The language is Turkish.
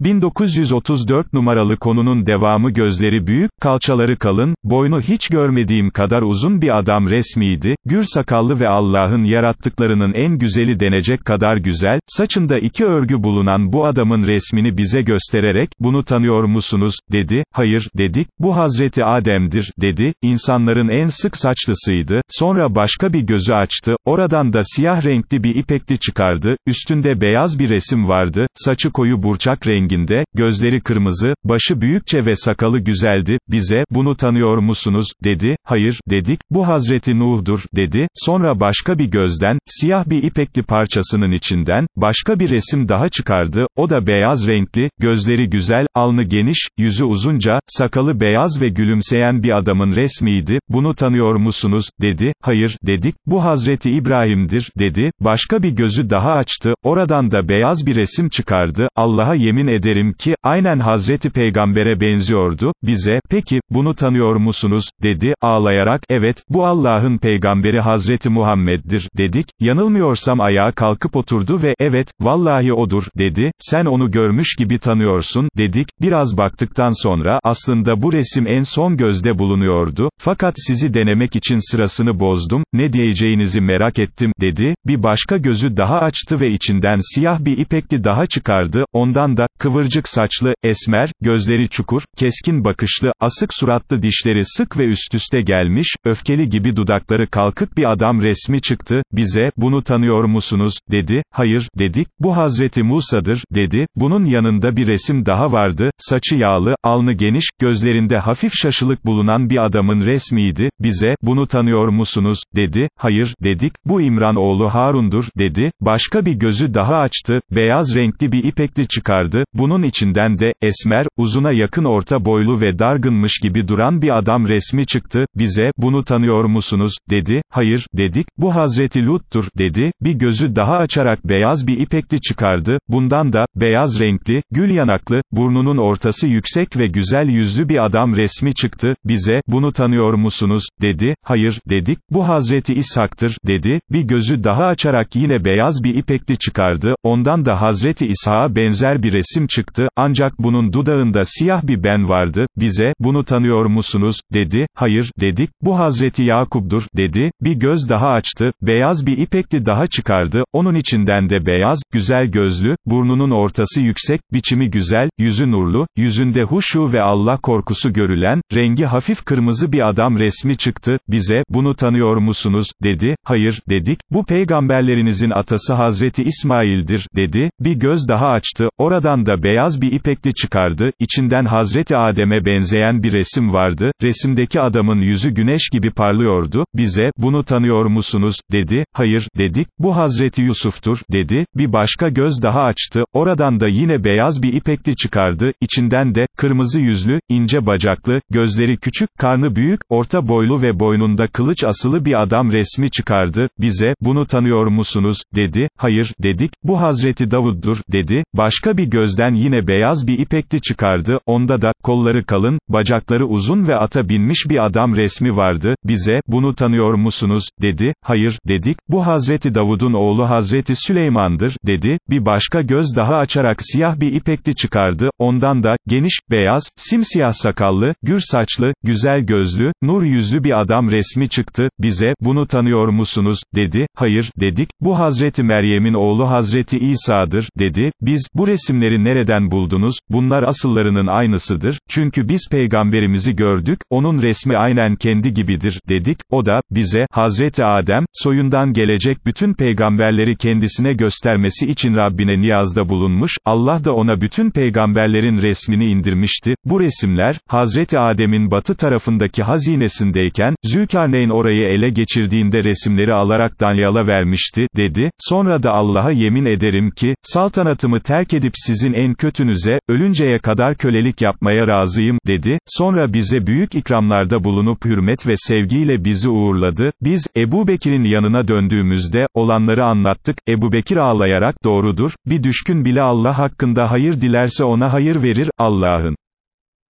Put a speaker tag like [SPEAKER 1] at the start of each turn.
[SPEAKER 1] 1934 numaralı konunun devamı gözleri büyük, kalçaları kalın, boynu hiç görmediğim kadar uzun bir adam resmiydi, gür sakallı ve Allah'ın yarattıklarının en güzeli denecek kadar güzel, saçında iki örgü bulunan bu adamın resmini bize göstererek, bunu tanıyor musunuz, dedi, hayır, dedik, bu Hazreti Adem'dir, dedi, insanların en sık saçlısıydı, sonra başka bir gözü açtı, oradan da siyah renkli bir ipekli çıkardı, üstünde beyaz bir resim vardı, saçı koyu burçak renginde, gözleri kırmızı, başı büyükçe ve sakalı güzeldi, bize, bunu tanıyor musunuz, dedi, hayır, dedik, bu Hazreti Nuh'dur, dedi, sonra başka bir gözden, siyah bir ipekli parçasının içinden, başka bir resim daha çıkardı, o da beyaz renkli, gözleri güzel, alnı geniş, yüzü uzunca, sakalı beyaz ve gülümseyen bir adamın resmiydi, bunu tanıyor musunuz, dedi, hayır, dedik, bu Hazreti İbrahim'dir, dedi, başka bir gözü daha açtı, oradan da beyaz bir resim çıkardı, Allah'a yemin ederim ki, aynen Hazreti Peygamber'e benziyordu, bize, peki, bunu tanıyor musunuz, dedi, ağlayarak, evet, bu Allah'ın peygamberi Hazreti Muhammed'dir, dedik, yanılmıyorsam ayağa kalkıp oturdu ve, evet, vallahi odur, dedi, sen onu görmüş gibi tanıyorsun, dedik, biraz baktıktan sonra, aslında bu resim en son gözde bulunuyordu, fakat sizi denemek için sırasını bozdum, ne diyeceğinizi merak ettim, dedi, bir başka gözü daha açtı ve içinden siyah bir ipekli daha çıkardı, ondan da, kıvırcık saçlı, esmer, gözleri çukur, keskin bakışlı, asık suratlı dişleri sık ve üst üste gelmiş, öfkeli gibi dudakları kalkık bir adam resmi çıktı, bize, bunu tanıyor musunuz, dedi, hayır, dedik, bu Hazreti Musa'dır, dedi, bunun yanında bir resim daha vardı, saçı yağlı, alnı geniş, gözlerinde hafif şaşılık bulunan bir adamın resmiydi, bize, bunu tanıyor musunuz, dedi, hayır, dedik, bu İmran oğlu Harun'dur, dedi, başka bir gözü daha açtı, beyaz renkli bir ipekli çıkardı, bunun içinden de, esmer, uzuna yakın orta boylu ve dargınmış gibi duran bir adam resmi çıktı, bize, bunu tanıyor musunuz, dedi, hayır, dedik, bu Hazreti Lut'tur, dedi, bir gözü daha açarak beyaz bir ipekli çıkardı, bundan da, beyaz renkli, gül yanaklı, burnunun ortası yüksek ve güzel yüzlü bir adam resmi çıktı, bize, bunu tanıyor musunuz, dedi, hayır, dedik, bu Hazreti İshak'tır, dedi, bir gözü daha açarak yine beyaz bir ipekli çıkardı, ondan da Hazreti İshak'a benzer bir resim çıktı, ancak bunun dudağında siyah bir ben vardı, bize, bunu tanıyor musunuz, dedi, hayır, dedik, bu Hazreti Yakub'dur, dedi, bir göz daha açtı, beyaz bir ipekli daha çıkardı, onun içinden de beyaz, güzel gözlü, burnunun ortası yüksek, biçimi güzel, yüzü nurlu, yüzünde huşu ve Allah korkusu görülen, rengi hafif kırmızı bir adam resmi çıktı, bize, bunu tanıyor musunuz, dedi, hayır, dedik, bu peygamberlerinizin atası Hazreti İsmail'dir, dedi, bir göz daha açtı, oradan da beyaz bir ipekli çıkardı, içinden Hazreti Adem'e benzeyen bir resim vardı, resimdeki adamın yüzü güneş gibi parlıyordu, bize, bunu tanıyor musunuz, dedi, hayır, dedik, bu Hazreti Yusuf'tur, dedi, bir başka göz daha açtı, oradan da yine beyaz bir ipekli çıkardı, içinden de, kırmızı yüzlü, ince bacaklı, gözleri küçük, karnı büyük, orta boylu ve boynunda kılıç asılı bir adam resmi çıkardı, bize, bunu tanıyor musunuz, dedi, hayır, dedik, bu Hazreti Davud'dur, dedi, başka bir gözden yine beyaz bir ipekli çıkardı, onda da, kolları kalın, bacakları uzun ve ata binmiş bir adam resmi vardı, bize, bunu tanıyor musunuz, dedi, hayır, dedik, bu Hazreti Davud'un oğlu Hazreti Süleyman'dır, dedi, bir başka göz daha açarak siyah bir ipekli çıkardı, ondan da, geniş, beyaz, simsiyah sakallı, gür saçlı, güzel gözlü, nur yüzlü bir adam resmi çıktı, bize, bunu tanıyor musunuz, dedi, hayır, dedik, bu Hazreti Meryem'in oğlu Hazreti İsa'dır, dedi, biz, bu resimleri nereden buldunuz, bunlar asıllarının aynısıdır, çünkü biz peygamberimizi gördük, onun resmi aynen kendi gibidir, dedik, o da, bize, Hazreti Adem, soyundan gelecek bütün peygamberleri kendisine göstermesi için Rabbine niyazda bulunmuş, Allah da ona bütün peygamberlerin resmini indirmişti, bu resimler, Hazreti Adem'in batı tarafındaki hazinesindeyken, Zülkarneyn orayı ele geçirdiğinde resimleri alarak Danyal'a vermişti, dedi, sonra da Allah'a yemin ederim ki, saltanatımı terk edip sizin en kötünüze, ölünceye kadar kölelik yapmaya razıyım, dedi, sonra bize büyük ikramlarda bulunup hürmet ve sevgiyle bizi uğurladı, biz, Ebu Bekir'in yanına döndüğümüzde, olanları anlattık, Ebu Bekir ağlayarak, doğrudur, bir düşkün bile Allah hakkında hayır dilerse ona hayır verir, Allah'ın